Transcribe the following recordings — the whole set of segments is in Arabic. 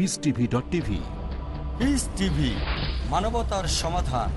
Piece TV dot TV মানবতার সমাধান।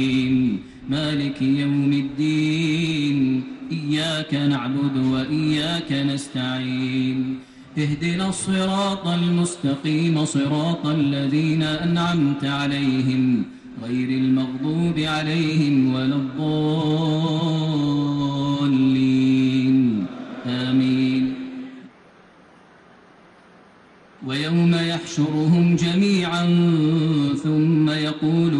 الرحيم. مالك يوم الدين. إياك نعبد وإياك نستعين. اهدنا الصراط المستقيم صراط الذين أنعمت عليهم. غير المغضوب عليهم ولا الضالين. آمين. ويوم يحشرهم جميعا ثم يقول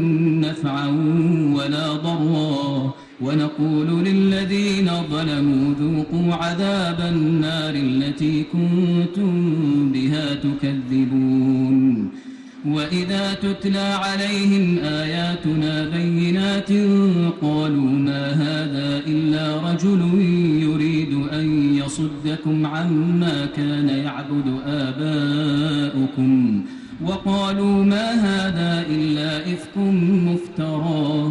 ونقول للذين ظلموا ذوقوا عذاب النار التي كنتم بها تكذبون. وإذا تتلى عليهم آياتنا بينات قالوا ما هذا إلا رجل يريد أن يصدكم عما كان يعبد آباؤكم. وقالوا ما هذا إلا إفك مفترى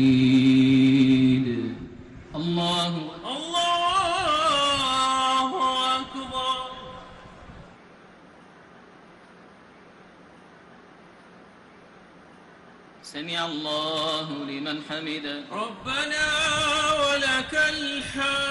حمده ربنا ولك الحمد.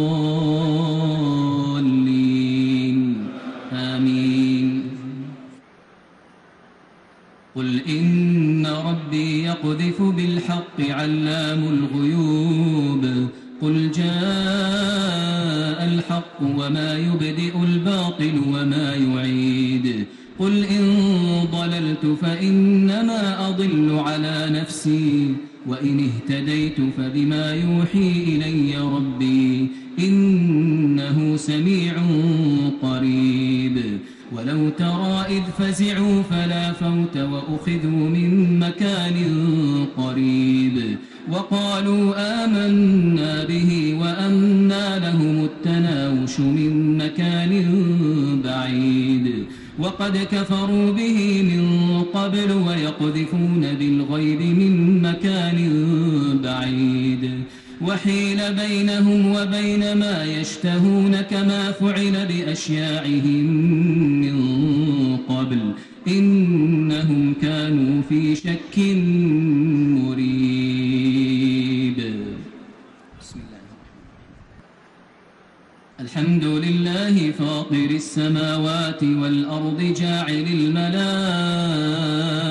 قبل ويقذفون بالغيب من مكان بعيد. وحيل بينهم وبين ما يشتهون كما فعل بأشياعهم من قبل. إنهم كانوا في شك مريب. بسم الله. الحمد لله فاطر السماوات والأرض جاعل الملائكة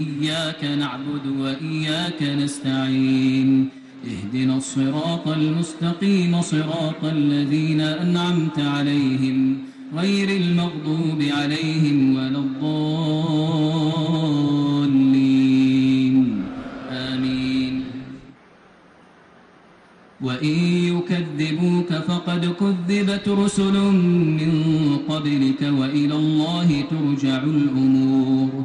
إياك نعبد وإياك نستعين. اهدنا الصراط المستقيم صراط الذين أنعمت عليهم غير المغضوب عليهم ولا الضالين. آمين. وإن يكذبوك فقد كذبت رسل من قبلك وإلى الله ترجع الأمور.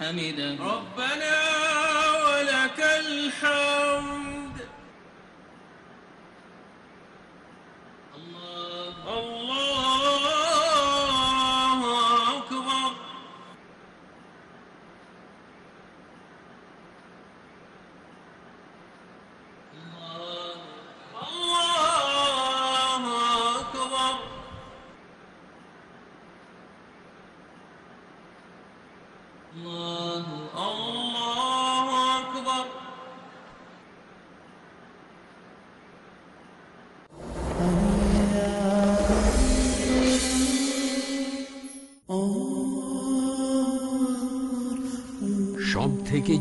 حمده ربنا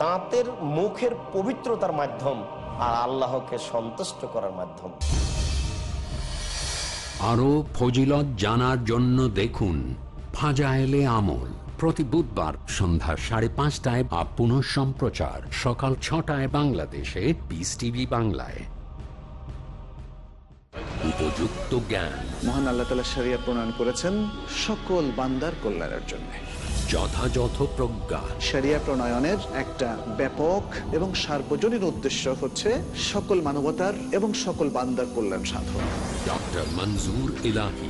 তাঁতের মুখের পবিত্রতার মাধ্যম আর আল্লাহকে সন্তুষ্ট করার মাধ্যম। আরও ফজিলত জানার জন্য দেখুন ফাজাইলে আমল। প্রতি বুধবার সন্ধ্যা সাড়ে পাঁচটায় বা পুনঃ সম্প্রচার। সকাল ছটায় বাংলাদেশে পিস টিভি বাংলায়। উপযুক্ত জ্ঞান। মহান আল্লাহ তালা সারিয়া প্রণয়ন করেছেন সকল বান্দার কল্যাণের জন্য। যথাযথ প্রজ্ঞা। সেরিয়া প্রণয়নের একটা ব্যাপক এবং সার্বজনীন উদ্দেশ্য হচ্ছে সকল মানবতার এবং সকল বান্দার কল্যাণ সাধন। ডক্টর মঞ্জুর ইলাহি।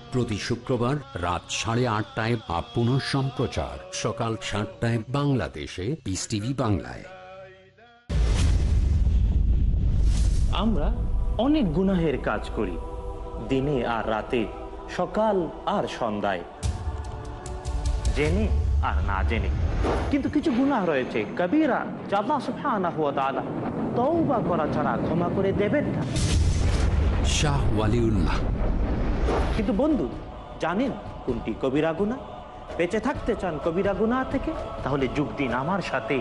প্রতি শুক্রবার রাত সাড়ে আটটায় বা পুনঃ সম্প্রচার। সকাল সাতটায় বাংলাদেশে পিস টিভি বাংলায়। আমরা অনেক গুনাহের কাজ করি দিনে আর রাতে সকাল আর সন্ধ্যায়। জেনে আর না জেনে। কিন্তু কিছু গুনাহ রয়েছে কবিরা জাদা সুবহানাহু ওয়া তাআলা তওবা করা ছাড়া ক্ষমা করে দেবেন না। শাহ ওয়ালিউল্লাহ। কিন্তু বন্ধু, জানেন কোনটি কবিরা গুণা বেঁচে থাকতে চান কবিরা গুণা থেকে, তাহলে যোগ দিন আমার সাথে।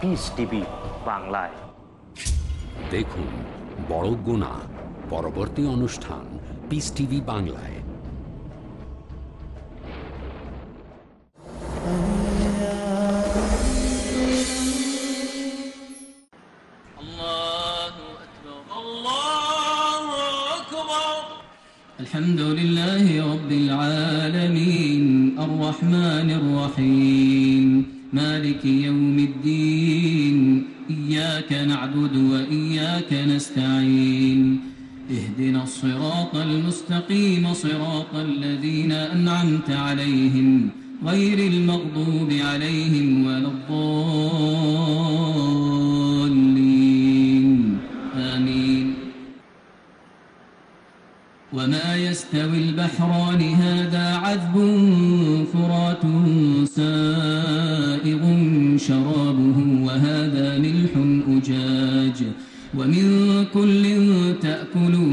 পিস টিভি বাংলায়। দেখুন, বড় গুণা, পরবর্তী অনুষ্ঠান পিস টিভি বাংলায়।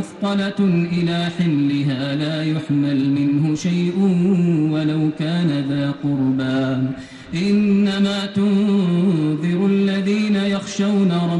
مثقلة إلى حملها لا يحمل منه شيء ولو كان ذا قربى. إنما تنذر الذين يخشون ربهم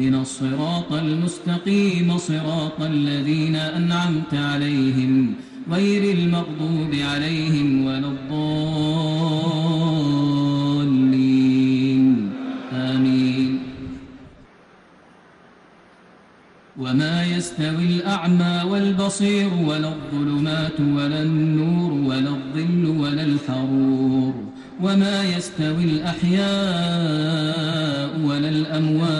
اهدنا الصراط المستقيم صراط الذين أنعمت عليهم غير المغضوب عليهم ولا الضالين. آمين. وما يستوي الأعمى والبصير ولا الظلمات ولا النور ولا الظل ولا الحرور وما يستوي الأحياء ولا الأموات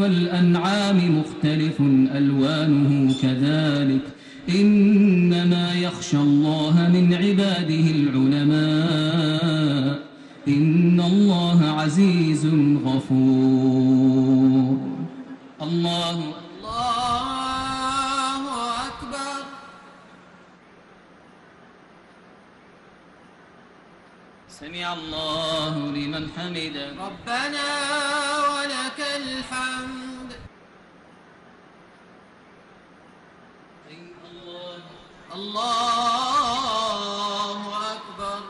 والأنعام مختلف ألوانه كذلك. إنما يخشى الله من عباده العلماء. إن الله عزيز غفور. الله الله أكبر. سمع الله لمن حمده. ربنا ولك الحمد الله الله أكبر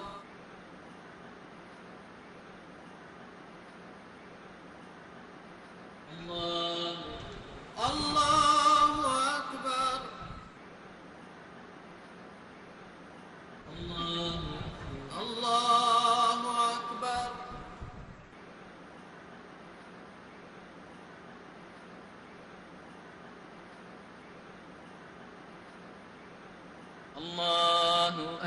الله الله أكبر الله الله أكبر الله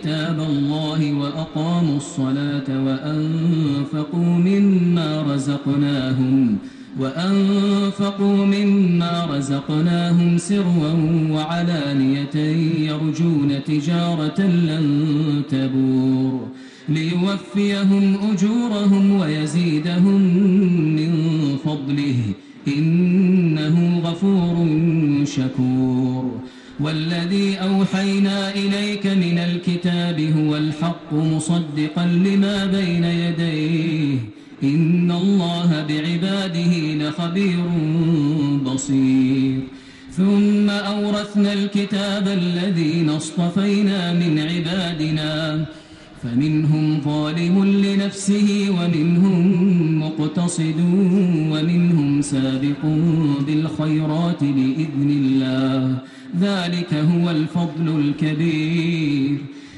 كتاب الله وأقاموا الصلاة وأنفقوا مما رزقناهم وأنفقوا مما رزقناهم سرا وعلانية يرجون تجارة لن تبور ليوفيهم أجورهم ويزيدهم من فضله إنه غفور شكور والذي أوحينا إليك من الكتاب هو الحق مصدقا لما بين يديه. إن الله بعباده لخبير بصير. ثم أورثنا الكتاب الذين اصطفينا من عبادنا. فمنهم ظالم لنفسه ومنهم مقتصد ومنهم سابق بالخيرات بإذن الله. ذلك هو الفضل الكبير.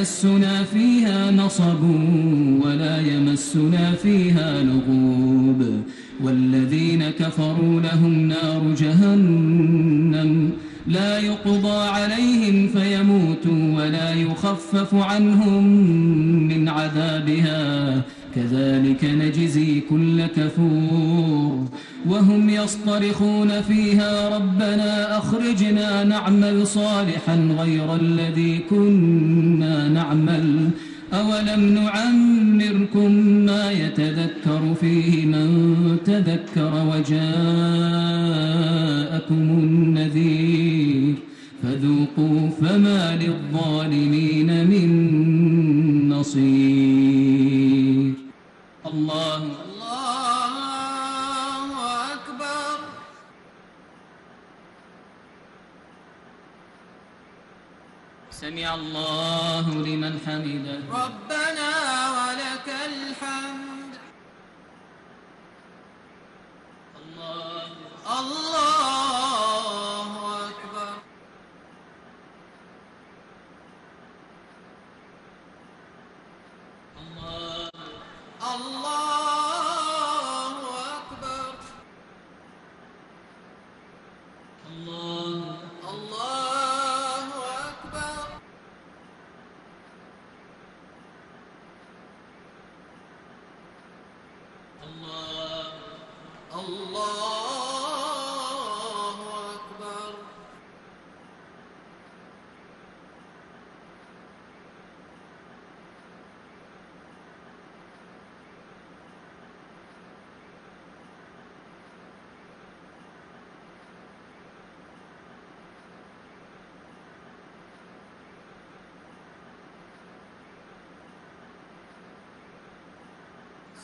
يمسنا فيها نصب ولا يمسنا فيها لغوب والذين كفروا لهم نار جهنم لا يقضى عليهم فيموتوا ولا يخفف عنهم من عذابها كذلك نجزي كل كفور وهم يصطرخون فيها ربنا أخرجنا نعمل صالحا غير الذي كنا أولم نعمركم ما يتذكر فيه من تذكر وجاءكم النذير فذوقوا فما للظالمين من نصير. الله الله أكبر. سمع الله لمن حمده ربنا ولك الحمد الله الله أكبر الله الله أكبر الله الله أكبر الله الله أكبر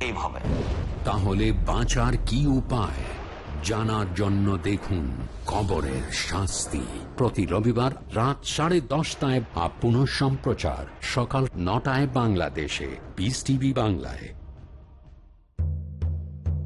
এইভাবে তাহলে বাঁচার কি উপায়? জানার জন্য দেখুন কবরের শাস্তি। প্রতি রবিবার রাত সাড়ে দশটায় বা পুনঃ সম্প্রচার সকাল নটায় বাংলাদেশে। বিস টিভি বাংলায়।